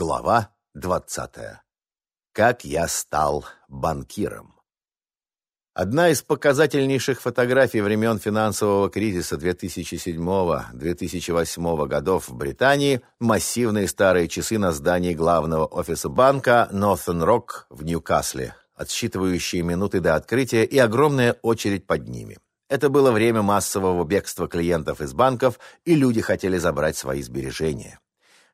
Глава 20. Как я стал банкиром. Одна из показательнейших фотографий времен финансового кризиса 2007-2008 годов в Британии – массивные старые часы на здании главного офиса банка Northern Rock в Ньюкасле, отсчитывающие минуты до открытия и огромная очередь под ними. Это было время массового бегства клиентов из банков, и люди хотели забрать свои сбережения.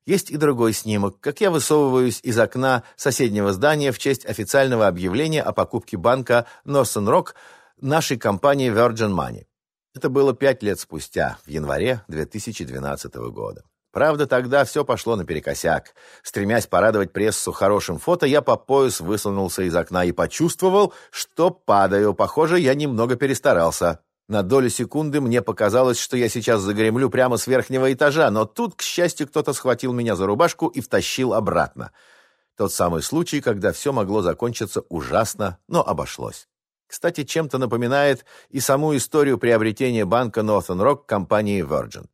Есть и другой снимок, как я высовываюсь из окна соседнего здания в честь официального объявления о покупке банка Northern Rock нашей компании Virgin Money. Это было пять лет спустя, в январе 2012 года. Правда, тогда все пошло наперекосяк. Стремясь порадовать прессу хорошим фото, я по пояс высунулся из окна и почувствовал, что падаю. Похоже, я немного перестарался. На долю секунды мне показалось, что я сейчас загремлю прямо с верхнего этажа, но тут, к счастью, кто-то схватил меня за рубашку и втащил обратно. Тот самый случай, когда все могло закончиться ужасно, но обошлось. Кстати, чем-то напоминает и саму историю приобретения банка Northern Rock компании Virgin.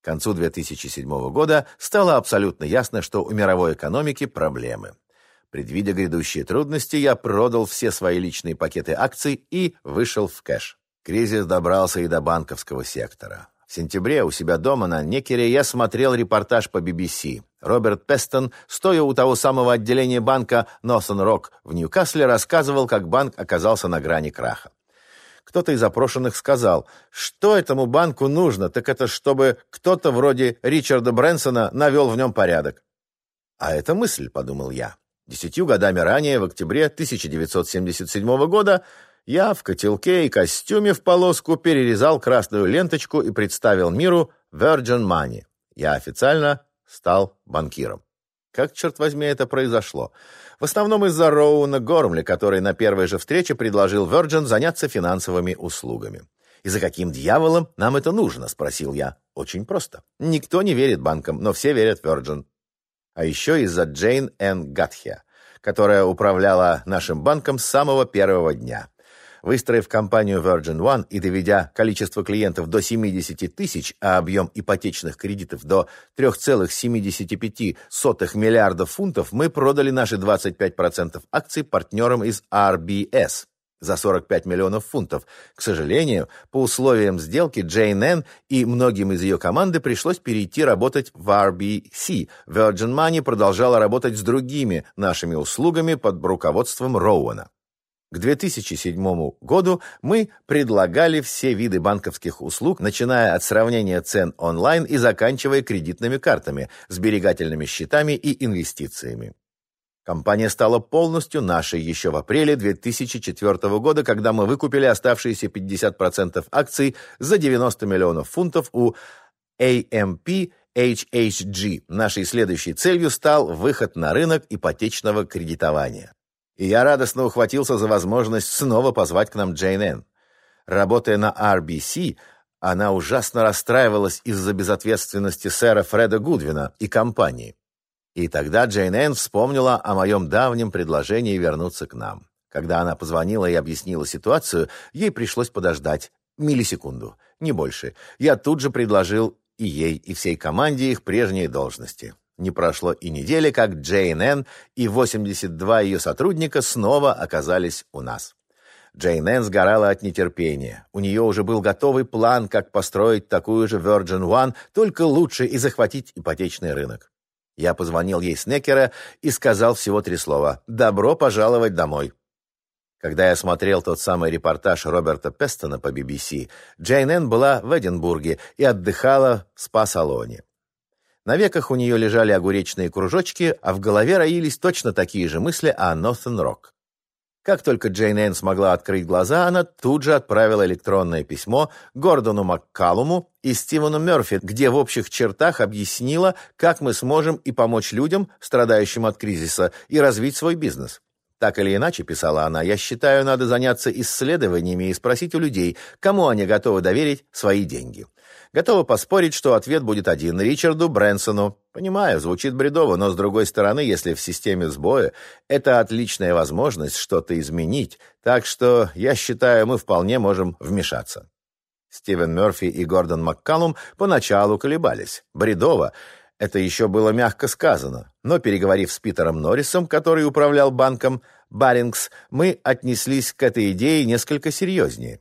К концу 2007 года стало абсолютно ясно, что у мировой экономики проблемы. Предвидя грядущие трудности, я продал все свои личные пакеты акций и вышел в кэш. Кризис добрался и до банковского сектора. В сентябре у себя дома на Некере я смотрел репортаж по BBC. Роберт Пестон, стоя у того самого отделения банка Northern Rock в Ньюкасле, рассказывал, как банк оказался на грани краха. Кто-то из опрошенных сказал, что этому банку нужно, так это чтобы кто-то вроде Ричарда Брэнсона навел в нем порядок. А это мысль, подумал я. Десятью годами ранее, в октябре 1977 года, я в котелке и костюме в полоску перерезал красную ленточку и представил миру Virgin Money. Я официально стал банкиром. Как, черт возьми, это произошло? В основном из-за Роуна Гормли, который на первой же встрече предложил Virgin заняться финансовыми услугами. «И за каким дьяволом нам это нужно?» – спросил я. «Очень просто. Никто не верит банкам, но все верят Virgin а еще из-за Джейн Н. Гатхе, которая управляла нашим банком с самого первого дня. Выстроив компанию Virgin One и доведя количество клиентов до 70 тысяч, а объем ипотечных кредитов до 3,75 миллиардов фунтов, мы продали наши 25% акций партнерам из RBS, за 45 миллионов фунтов. К сожалению, по условиям сделки Джейн Энн и многим из ее команды пришлось перейти работать в RBC. Virgin Money продолжала работать с другими нашими услугами под руководством Роуэна. К 2007 году мы предлагали все виды банковских услуг, начиная от сравнения цен онлайн и заканчивая кредитными картами, сберегательными счетами и инвестициями. Компания стала полностью нашей еще в апреле 2004 года, когда мы выкупили оставшиеся 50% акций за 90 миллионов фунтов у AMP HHG. Нашей следующей целью стал выход на рынок ипотечного кредитования. И я радостно ухватился за возможность снова позвать к нам Джейн Энн. Работая на RBC, она ужасно расстраивалась из-за безответственности сэра Фреда Гудвина и компании. И тогда Джейн Энн вспомнила о моем давнем предложении вернуться к нам. Когда она позвонила и объяснила ситуацию, ей пришлось подождать миллисекунду, не больше. Я тут же предложил и ей, и всей команде их прежние должности. Не прошло и недели, как Джейн Энн и 82 ее сотрудника снова оказались у нас. Джейн Энн сгорала от нетерпения. У нее уже был готовый план, как построить такую же Virgin One, только лучше и захватить ипотечный рынок. Я позвонил ей с Некера и сказал всего три слова «Добро пожаловать домой». Когда я смотрел тот самый репортаж Роберта Пестона по BBC, Джейн Энн была в Эдинбурге и отдыхала в спа-салоне. На веках у нее лежали огуречные кружочки, а в голове роились точно такие же мысли о Ноттен Рок. Как только Джейн Энн смогла открыть глаза, она тут же отправила электронное письмо Гордону Маккалуму и Стивену Мерфи, где в общих чертах объяснила, как мы сможем и помочь людям, страдающим от кризиса, и развить свой бизнес. Так или иначе, писала она, я считаю, надо заняться исследованиями и спросить у людей, кому они готовы доверить свои деньги. Готова поспорить, что ответ будет один – Ричарду Брэнсону. Понимаю, звучит бредово, но с другой стороны, если в системе сбоя, это отличная возможность что-то изменить, так что, я считаю, мы вполне можем вмешаться. Стивен Мерфи и Гордон Маккалум поначалу колебались. Бредово. Это еще было мягко сказано, но переговорив с Питером Норрисом, который управлял банком Барингс, мы отнеслись к этой идее несколько серьезнее.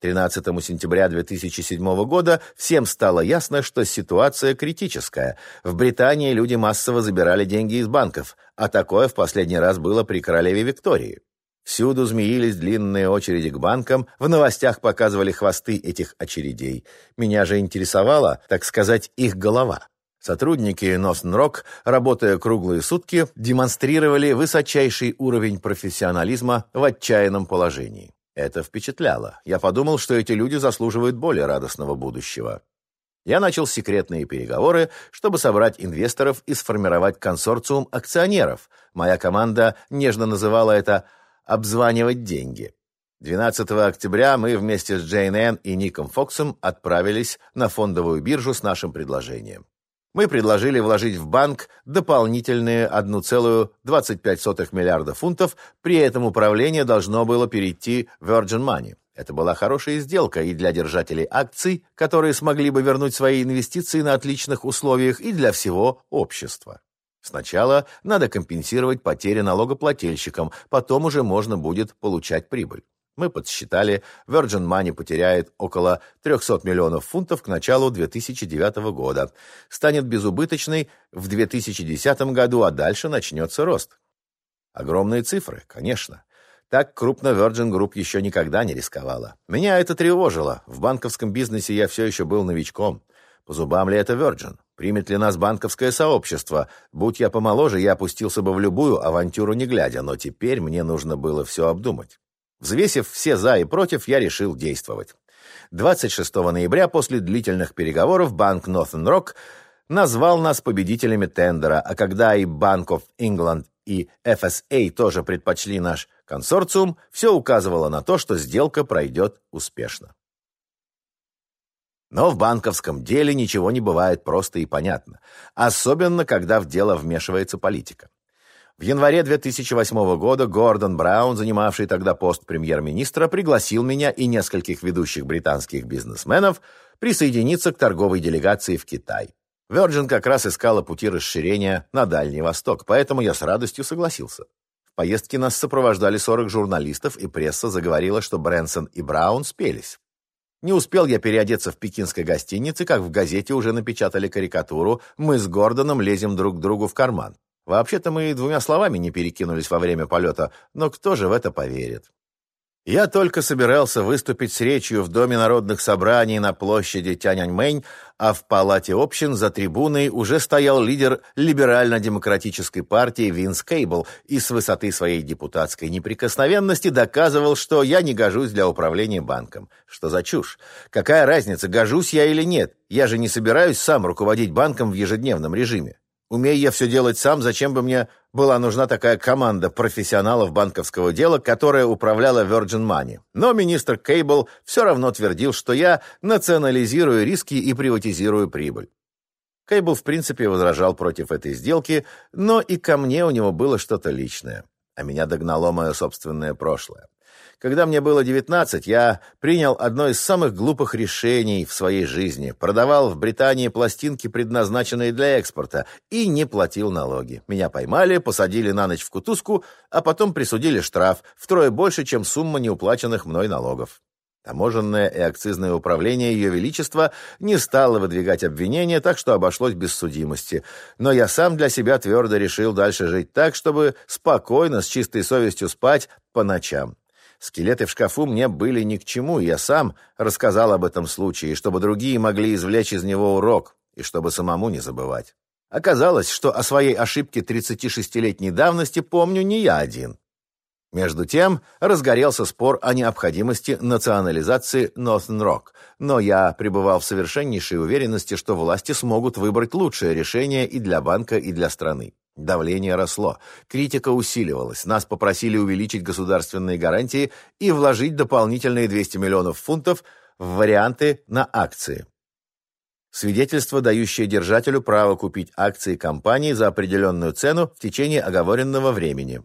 13 сентября 2007 года всем стало ясно, что ситуация критическая. В Британии люди массово забирали деньги из банков, а такое в последний раз было при королеве Виктории. Всюду змеились длинные очереди к банкам, в новостях показывали хвосты этих очередей. Меня же интересовала, так сказать, их голова. Сотрудники Rock, работая круглые сутки, демонстрировали высочайший уровень профессионализма в отчаянном положении. Это впечатляло. Я подумал, что эти люди заслуживают более радостного будущего. Я начал секретные переговоры, чтобы собрать инвесторов и сформировать консорциум акционеров. Моя команда нежно называла это «обзванивать деньги». 12 октября мы вместе с Джейн Энн и Ником Фоксом отправились на фондовую биржу с нашим предложением мы предложили вложить в банк дополнительные 1,25 миллиарда фунтов, при этом управление должно было перейти в Virgin Money. Это была хорошая сделка и для держателей акций, которые смогли бы вернуть свои инвестиции на отличных условиях, и для всего общества. Сначала надо компенсировать потери налогоплательщикам, потом уже можно будет получать прибыль. Мы подсчитали, Virgin Money потеряет около 300 миллионов фунтов к началу 2009 года, станет безубыточной в 2010 году, а дальше начнется рост. Огромные цифры, конечно. Так крупно Virgin Group еще никогда не рисковала. Меня это тревожило. В банковском бизнесе я все еще был новичком. По зубам ли это Virgin? Примет ли нас банковское сообщество? Будь я помоложе, я опустился бы в любую авантюру не глядя, но теперь мне нужно было все обдумать. Взвесив все «за» и «против», я решил действовать. 26 ноября после длительных переговоров банк Northern Rock назвал нас победителями тендера, а когда и Bank of England и FSA тоже предпочли наш консорциум, все указывало на то, что сделка пройдет успешно. Но в банковском деле ничего не бывает просто и понятно, особенно когда в дело вмешивается политика. В январе 2008 года Гордон Браун, занимавший тогда пост премьер-министра, пригласил меня и нескольких ведущих британских бизнесменов присоединиться к торговой делегации в Китай. Virgin как раз искала пути расширения на Дальний Восток, поэтому я с радостью согласился. В поездке нас сопровождали 40 журналистов, и пресса заговорила, что Брэнсон и Браун спелись. Не успел я переодеться в пекинской гостинице, как в газете уже напечатали карикатуру «Мы с Гордоном лезем друг к другу в карман». Вообще-то мы двумя словами не перекинулись во время полета, но кто же в это поверит? Я только собирался выступить с речью в Доме народных собраний на площади Тяньаньмэнь, а в палате общин за трибуной уже стоял лидер либерально-демократической партии Винс Кейбл и с высоты своей депутатской неприкосновенности доказывал, что я не гожусь для управления банком. Что за чушь? Какая разница, гожусь я или нет? Я же не собираюсь сам руководить банком в ежедневном режиме. Умея я все делать сам, зачем бы мне была нужна такая команда профессионалов банковского дела, которая управляла Virgin Money? Но министр Кейбл все равно твердил, что я национализирую риски и приватизирую прибыль. Кейбл, в принципе, возражал против этой сделки, но и ко мне у него было что-то личное. А меня догнало мое собственное прошлое. Когда мне было 19, я принял одно из самых глупых решений в своей жизни. Продавал в Британии пластинки, предназначенные для экспорта, и не платил налоги. Меня поймали, посадили на ночь в кутузку, а потом присудили штраф, втрое больше, чем сумма неуплаченных мной налогов. Таможенное и акцизное управление Ее Величества не стало выдвигать обвинения, так что обошлось без судимости. Но я сам для себя твердо решил дальше жить так, чтобы спокойно, с чистой совестью спать по ночам. Скелеты в шкафу мне были ни к чему, я сам рассказал об этом случае, чтобы другие могли извлечь из него урок, и чтобы самому не забывать. Оказалось, что о своей ошибке 36-летней давности помню не я один. Между тем разгорелся спор о необходимости национализации Northern Rock, но я пребывал в совершеннейшей уверенности, что власти смогут выбрать лучшее решение и для банка, и для страны. Давление росло, критика усиливалась, нас попросили увеличить государственные гарантии и вложить дополнительные 200 миллионов фунтов в варианты на акции. Свидетельство, дающее держателю право купить акции компании за определенную цену в течение оговоренного времени.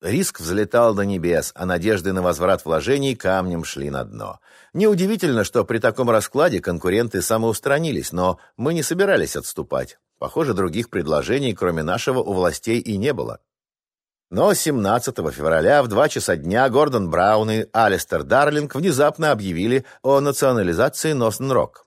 Риск взлетал до небес, а надежды на возврат вложений камнем шли на дно. Неудивительно, что при таком раскладе конкуренты самоустранились, но мы не собирались отступать. Похоже, других предложений, кроме нашего, у властей и не было. Но 17 февраля в 2 часа дня Гордон Браун и Алистер Дарлинг внезапно объявили о национализации Носен Рок.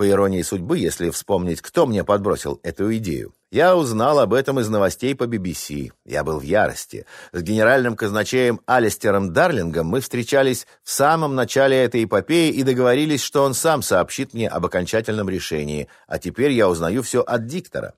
По иронии судьбы, если вспомнить, кто мне подбросил эту идею. Я узнал об этом из новостей по BBC. Я был в ярости. С генеральным казначеем Алистером Дарлингом мы встречались в самом начале этой эпопеи и договорились, что он сам сообщит мне об окончательном решении. А теперь я узнаю все от диктора.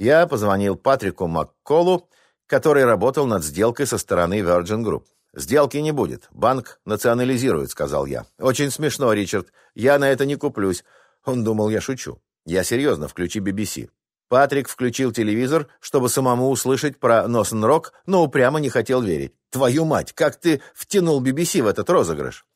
Я позвонил Патрику Макколу, который работал над сделкой со стороны Virgin Group. «Сделки не будет. Банк национализирует», — сказал я. «Очень смешно, Ричард. Я на это не куплюсь». Он думал, я шучу. «Я серьезно, включи BBC». Патрик включил телевизор, чтобы самому услышать про Носен Рок, но упрямо не хотел верить. «Твою мать, как ты втянул BBC в этот розыгрыш?»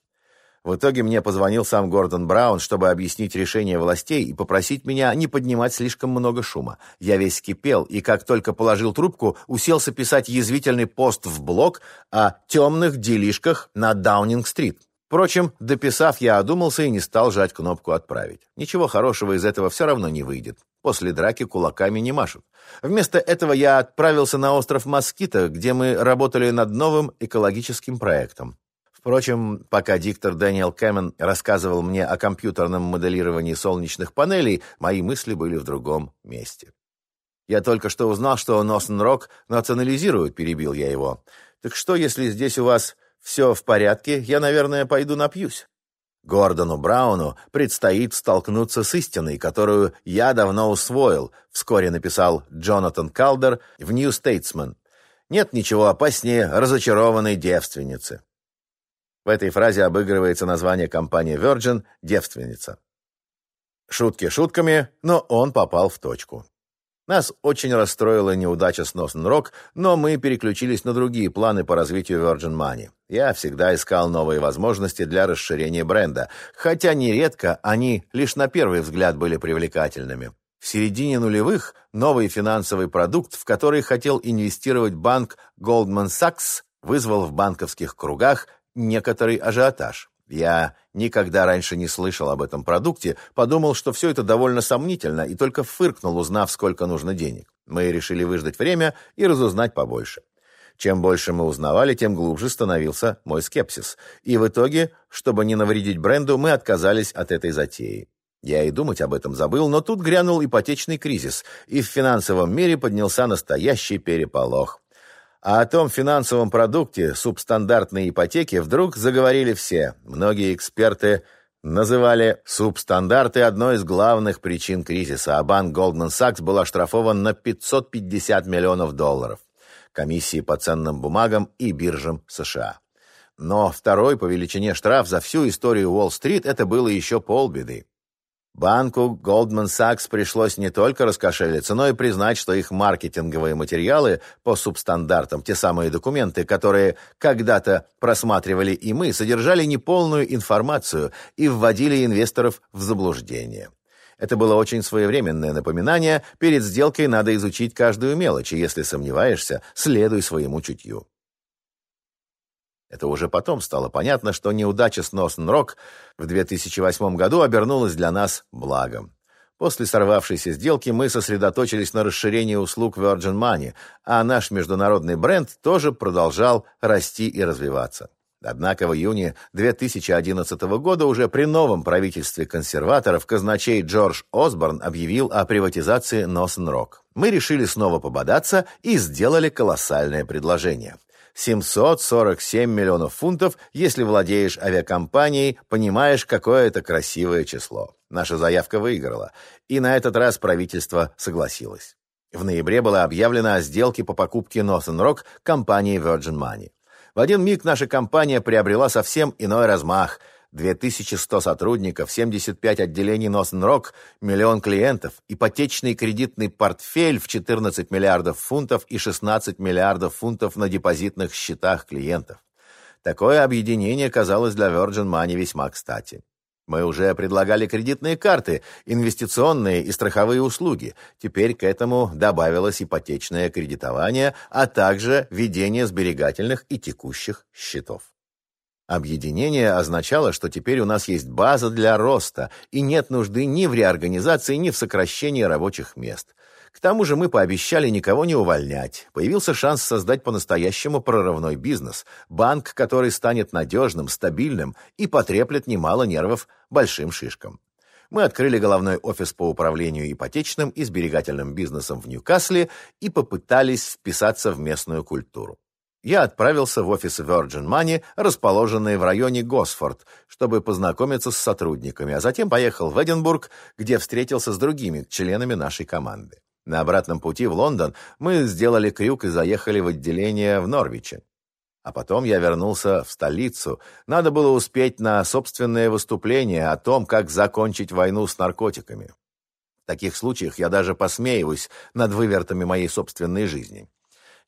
В итоге мне позвонил сам Гордон Браун, чтобы объяснить решение властей и попросить меня не поднимать слишком много шума. Я весь кипел, и как только положил трубку, уселся писать язвительный пост в блог о темных делишках на Даунинг-стрит. Впрочем, дописав, я одумался и не стал жать кнопку «Отправить». Ничего хорошего из этого все равно не выйдет. После драки кулаками не машут. Вместо этого я отправился на остров Москита, где мы работали над новым экологическим проектом. Впрочем, пока диктор Дэниел Кэмен рассказывал мне о компьютерном моделировании солнечных панелей, мои мысли были в другом месте. «Я только что узнал, что Носен Рок национализирует», — перебил я его. «Так что, если здесь у вас все в порядке, я, наверное, пойду напьюсь?» Гордону Брауну предстоит столкнуться с истиной, которую я давно усвоил, вскоре написал Джонатан Калдер в New Statesman. Нет ничего опаснее разочарованной девственницы. В этой фразе обыгрывается название компании Virgin «Девственница». Шутки шутками, но он попал в точку. Нас очень расстроила неудача с Носен Рок, но мы переключились на другие планы по развитию Virgin Money. Я всегда искал новые возможности для расширения бренда, хотя нередко они лишь на первый взгляд были привлекательными. В середине нулевых новый финансовый продукт, в который хотел инвестировать банк Goldman Sachs, вызвал в банковских кругах некоторый ажиотаж. Я никогда раньше не слышал об этом продукте, подумал, что все это довольно сомнительно, и только фыркнул, узнав, сколько нужно денег. Мы решили выждать время и разузнать побольше. Чем больше мы узнавали, тем глубже становился мой скепсис. И в итоге, чтобы не навредить бренду, мы отказались от этой затеи. Я и думать об этом забыл, но тут грянул ипотечный кризис, и в финансовом мире поднялся настоящий переполох. А о том финансовом продукте субстандартной ипотеки вдруг заговорили все. Многие эксперты называли субстандарты одной из главных причин кризиса, а банк Goldman Sachs был оштрафован на 550 миллионов долларов. Комиссии по ценным бумагам и биржам США. Но второй по величине штраф за всю историю Уолл-стрит это было еще полбеды. Банку Goldman Sachs пришлось не только раскошелиться, но и признать, что их маркетинговые материалы по субстандартам, те самые документы, которые когда-то просматривали и мы, содержали неполную информацию и вводили инвесторов в заблуждение. Это было очень своевременное напоминание, перед сделкой надо изучить каждую мелочь, и если сомневаешься, следуй своему чутью. Это уже потом стало понятно, что неудача с Носен Рок в 2008 году обернулась для нас благом. После сорвавшейся сделки мы сосредоточились на расширении услуг Virgin Money, а наш международный бренд тоже продолжал расти и развиваться. Однако в июне 2011 года уже при новом правительстве консерваторов казначей Джордж Осборн объявил о приватизации Носен Рок. Мы решили снова пободаться и сделали колоссальное предложение – 747 миллионов фунтов, если владеешь авиакомпанией, понимаешь, какое это красивое число. Наша заявка выиграла, и на этот раз правительство согласилось. В ноябре было объявлено о сделке по покупке Northern Rock компании Virgin Money. В один миг наша компания приобрела совсем иной размах – 2100 сотрудников, 75 отделений Носен-Рок, миллион клиентов, ипотечный кредитный портфель в 14 миллиардов фунтов и 16 миллиардов фунтов на депозитных счетах клиентов. Такое объединение казалось для Virgin Money весьма кстати. Мы уже предлагали кредитные карты, инвестиционные и страховые услуги. Теперь к этому добавилось ипотечное кредитование, а также ведение сберегательных и текущих счетов. Объединение означало, что теперь у нас есть база для роста, и нет нужды ни в реорганизации, ни в сокращении рабочих мест. К тому же мы пообещали никого не увольнять. Появился шанс создать по-настоящему прорывной бизнес. Банк, который станет надежным, стабильным и потреплет немало нервов большим шишкам. Мы открыли головной офис по управлению ипотечным и сберегательным бизнесом в Ньюкасле и попытались вписаться в местную культуру я отправился в офис Virgin Money, расположенный в районе Госфорд, чтобы познакомиться с сотрудниками, а затем поехал в Эдинбург, где встретился с другими членами нашей команды. На обратном пути в Лондон мы сделали крюк и заехали в отделение в Норвиче. А потом я вернулся в столицу. Надо было успеть на собственное выступление о том, как закончить войну с наркотиками. В таких случаях я даже посмеиваюсь над вывертами моей собственной жизни.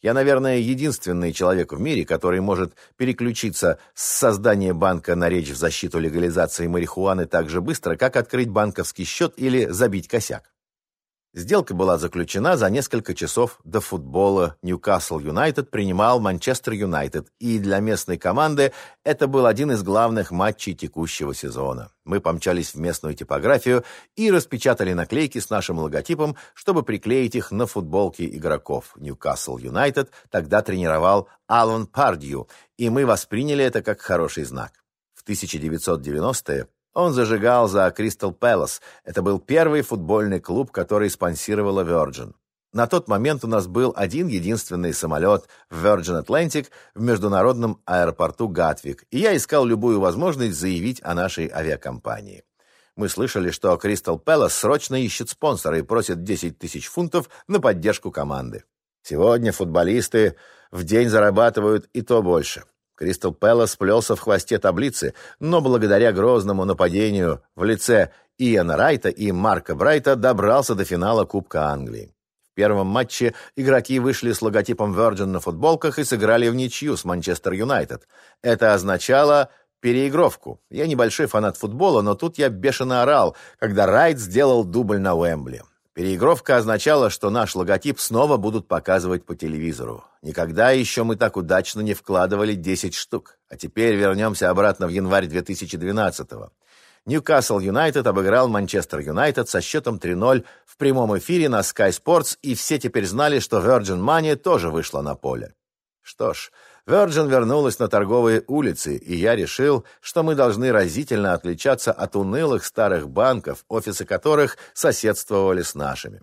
Я, наверное, единственный человек в мире, который может переключиться с создания банка на речь в защиту легализации марихуаны так же быстро, как открыть банковский счет или забить косяк. Сделка была заключена за несколько часов до футбола. Ньюкасл Юнайтед принимал Манчестер Юнайтед, и для местной команды это был один из главных матчей текущего сезона. Мы помчались в местную типографию и распечатали наклейки с нашим логотипом, чтобы приклеить их на футболки игроков. Ньюкасл Юнайтед тогда тренировал Алан Пардью, и мы восприняли это как хороший знак. В 1990-е он зажигал за Кристал Пэлас. Это был первый футбольный клуб, который спонсировала Virgin. На тот момент у нас был один единственный самолет Virgin Atlantic в международном аэропорту Гатвик, и я искал любую возможность заявить о нашей авиакомпании. Мы слышали, что Кристал Пэлас срочно ищет спонсора и просит 10 тысяч фунтов на поддержку команды. Сегодня футболисты в день зарабатывают и то больше. Кристал Пэлас сплелся в хвосте таблицы, но благодаря грозному нападению в лице Иэна Райта и Марка Брайта добрался до финала Кубка Англии. В первом матче игроки вышли с логотипом Virgin на футболках и сыграли в ничью с Манчестер Юнайтед. Это означало переигровку. Я небольшой фанат футбола, но тут я бешено орал, когда Райт сделал дубль на Уэмбли. Переигровка означала, что наш логотип снова будут показывать по телевизору. Никогда еще мы так удачно не вкладывали 10 штук. А теперь вернемся обратно в январь 2012-го. Ньюкасл Юнайтед обыграл Манчестер Юнайтед со счетом 3-0 в прямом эфире на Sky Sports, и все теперь знали, что Virgin Money тоже вышла на поле. Что ж, Virgin вернулась на торговые улицы, и я решил, что мы должны разительно отличаться от унылых старых банков, офисы которых соседствовали с нашими.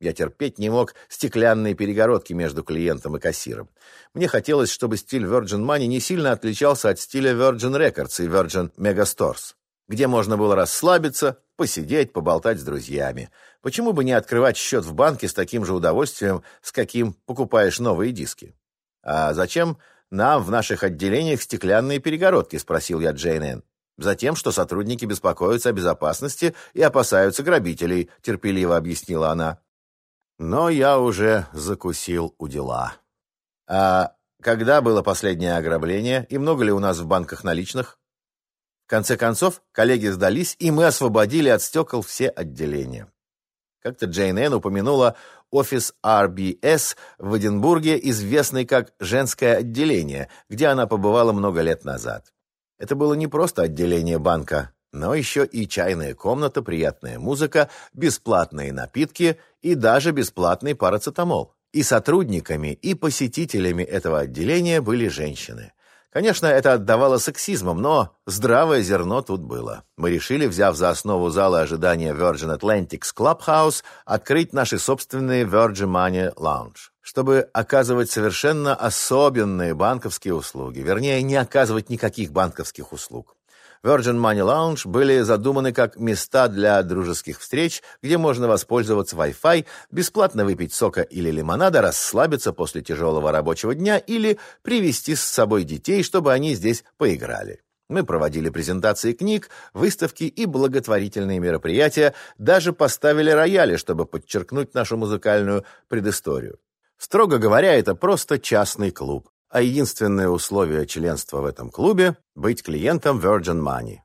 Я терпеть не мог стеклянные перегородки между клиентом и кассиром. Мне хотелось, чтобы стиль Virgin Money не сильно отличался от стиля Virgin Records и Virgin Megastores, где можно было расслабиться, посидеть, поболтать с друзьями. Почему бы не открывать счет в банке с таким же удовольствием, с каким покупаешь новые диски? А зачем нам в наших отделениях стеклянные перегородки?» — спросил я Джейн. «Затем, что сотрудники беспокоятся о безопасности и опасаются грабителей», — терпеливо объяснила она. Но я уже закусил у дела. «А когда было последнее ограбление и много ли у нас в банках наличных?» В конце концов, коллеги сдались, и мы освободили от стекол все отделения. Как-то Джейн Энн упомянула офис RBS в Эдинбурге, известный как «женское отделение», где она побывала много лет назад. Это было не просто отделение банка, но еще и чайная комната, приятная музыка, бесплатные напитки и даже бесплатный парацетамол. И сотрудниками, и посетителями этого отделения были женщины. Конечно, это отдавало сексизмом, но здравое зерно тут было. Мы решили, взяв за основу зала ожидания Virgin Atlantic's Clubhouse, открыть наши собственные Virgin Money Lounge, чтобы оказывать совершенно особенные банковские услуги, вернее, не оказывать никаких банковских услуг. Virgin Money Lounge были задуманы как места для дружеских встреч, где можно воспользоваться Wi-Fi, бесплатно выпить сока или лимонада, расслабиться после тяжелого рабочего дня или привести с собой детей, чтобы они здесь поиграли. Мы проводили презентации книг, выставки и благотворительные мероприятия, даже поставили рояли, чтобы подчеркнуть нашу музыкальную предысторию. Строго говоря, это просто частный клуб а единственное условие членства в этом клубе – быть клиентом Virgin Money.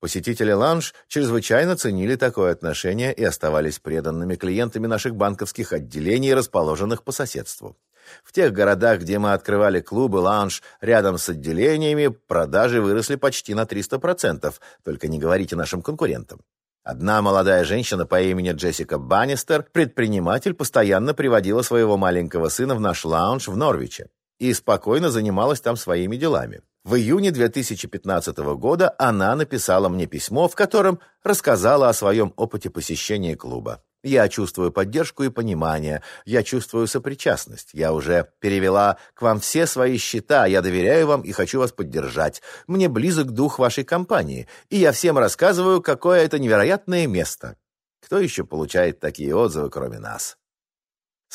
Посетители ланж чрезвычайно ценили такое отношение и оставались преданными клиентами наших банковских отделений, расположенных по соседству. В тех городах, где мы открывали клубы ланж рядом с отделениями, продажи выросли почти на 300%, только не говорите нашим конкурентам. Одна молодая женщина по имени Джессика Баннистер, предприниматель, постоянно приводила своего маленького сына в наш лаунж в Норвиче и спокойно занималась там своими делами. В июне 2015 года она написала мне письмо, в котором рассказала о своем опыте посещения клуба. Я чувствую поддержку и понимание, я чувствую сопричастность. Я уже перевела к вам все свои счета, я доверяю вам и хочу вас поддержать. Мне близок дух вашей компании, и я всем рассказываю, какое это невероятное место. Кто еще получает такие отзывы, кроме нас?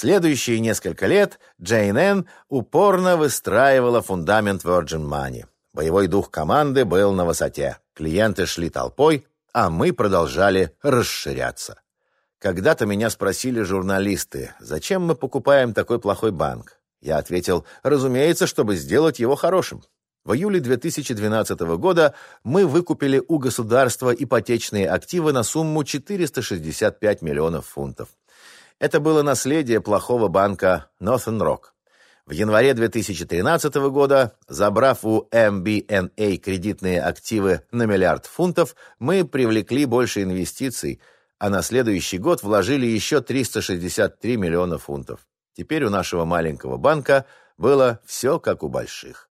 Следующие несколько лет Джейн Энн упорно выстраивала фундамент Virgin Money. Боевой дух команды был на высоте. Клиенты шли толпой, а мы продолжали расширяться. Когда-то меня спросили журналисты, зачем мы покупаем такой плохой банк? Я ответил, разумеется, чтобы сделать его хорошим. В июле 2012 года мы выкупили у государства ипотечные активы на сумму 465 миллионов фунтов. Это было наследие плохого банка Northern Rock. В январе 2013 года, забрав у MBNA кредитные активы на миллиард фунтов, мы привлекли больше инвестиций, а на следующий год вложили еще 363 миллиона фунтов. Теперь у нашего маленького банка было все как у больших.